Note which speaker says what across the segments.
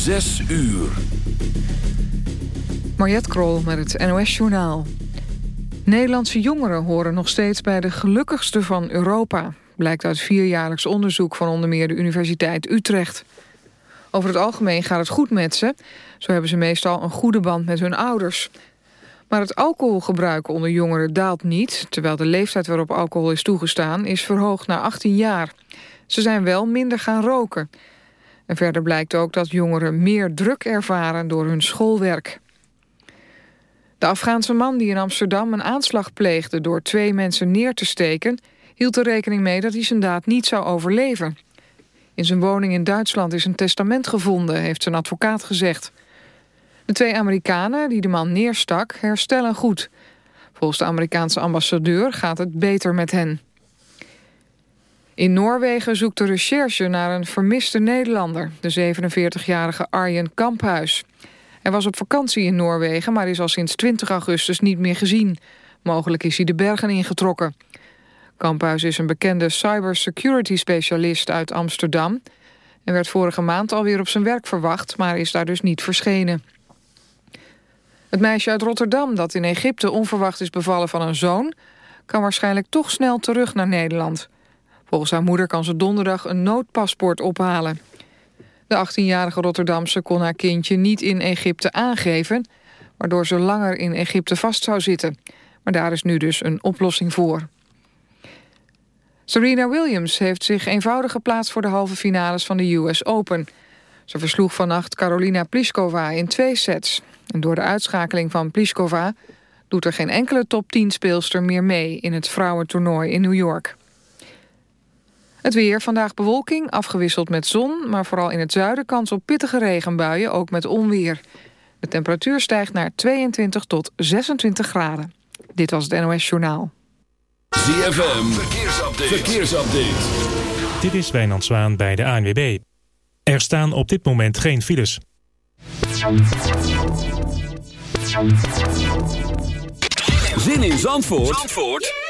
Speaker 1: Zes uur.
Speaker 2: Mariette Krol met het NOS Journaal. Nederlandse jongeren horen nog steeds bij de gelukkigste van Europa... blijkt uit vierjaarlijks onderzoek van onder meer de Universiteit Utrecht. Over het algemeen gaat het goed met ze. Zo hebben ze meestal een goede band met hun ouders. Maar het alcoholgebruik onder jongeren daalt niet... terwijl de leeftijd waarop alcohol is toegestaan is verhoogd naar 18 jaar. Ze zijn wel minder gaan roken... En verder blijkt ook dat jongeren meer druk ervaren door hun schoolwerk. De Afghaanse man die in Amsterdam een aanslag pleegde... door twee mensen neer te steken... hield er rekening mee dat hij zijn daad niet zou overleven. In zijn woning in Duitsland is een testament gevonden... heeft zijn advocaat gezegd. De twee Amerikanen die de man neerstak herstellen goed. Volgens de Amerikaanse ambassadeur gaat het beter met hen. In Noorwegen zoekt de recherche naar een vermiste Nederlander... de 47-jarige Arjen Kamphuis. Hij was op vakantie in Noorwegen, maar is al sinds 20 augustus niet meer gezien. Mogelijk is hij de bergen ingetrokken. Kamphuis is een bekende cybersecurity specialist uit Amsterdam... en werd vorige maand alweer op zijn werk verwacht... maar is daar dus niet verschenen. Het meisje uit Rotterdam dat in Egypte onverwacht is bevallen van een zoon... kan waarschijnlijk toch snel terug naar Nederland... Volgens haar moeder kan ze donderdag een noodpaspoort ophalen. De 18-jarige Rotterdamse kon haar kindje niet in Egypte aangeven... waardoor ze langer in Egypte vast zou zitten. Maar daar is nu dus een oplossing voor. Serena Williams heeft zich eenvoudig geplaatst... voor de halve finales van de US Open. Ze versloeg vannacht Carolina Pliskova in twee sets. En door de uitschakeling van Pliskova... doet er geen enkele top 10 speelster meer mee... in het vrouwentoernooi in New York. Het weer, vandaag bewolking, afgewisseld met zon... maar vooral in het zuiden kans op pittige regenbuien, ook met onweer. De temperatuur stijgt naar 22 tot 26 graden. Dit was het NOS Journaal.
Speaker 1: ZFM, verkeersupdate. verkeersupdate.
Speaker 3: Dit is Wijnand Zwaan bij de ANWB. Er staan op dit moment geen files.
Speaker 1: Zin in Zandvoort? Zandvoort?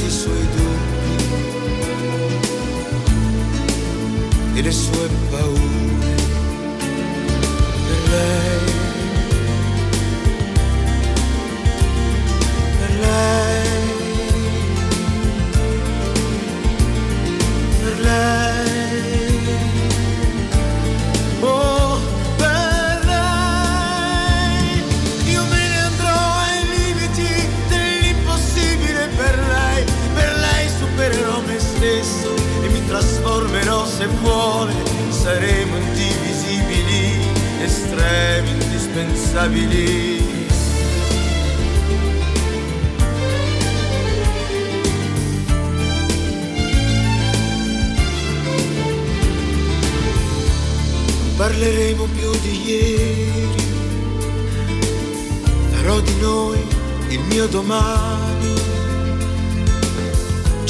Speaker 4: i det sveppa ord Belej Belej Belej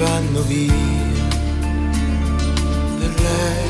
Speaker 4: vanno via per lei.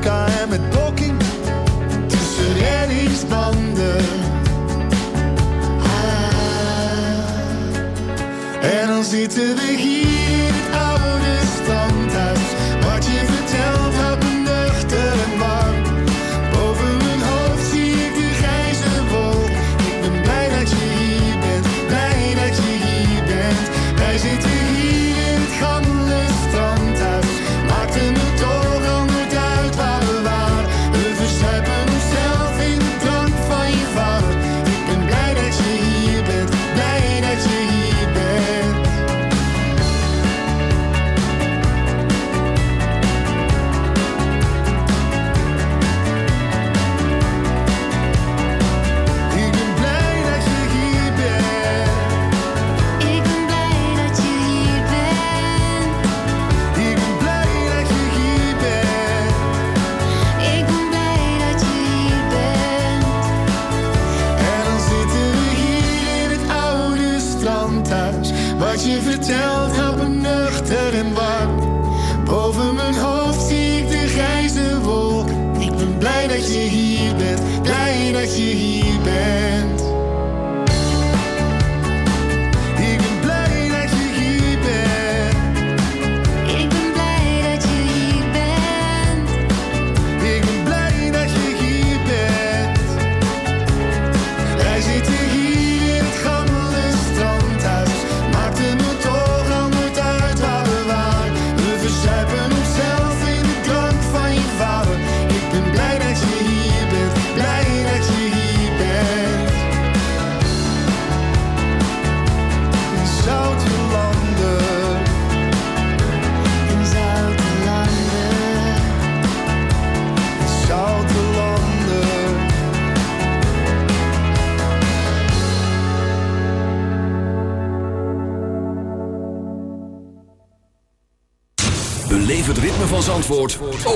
Speaker 5: wodka
Speaker 6: en
Speaker 5: met
Speaker 6: poking tussen reddingsbanden. Ah, en dan zitten we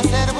Speaker 7: hacer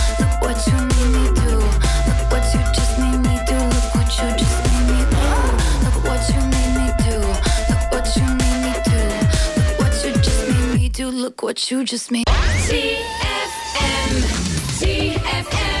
Speaker 8: What you just made.
Speaker 9: TFM. TFM.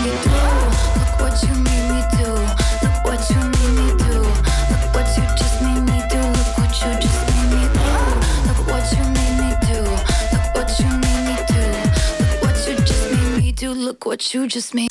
Speaker 8: you just made.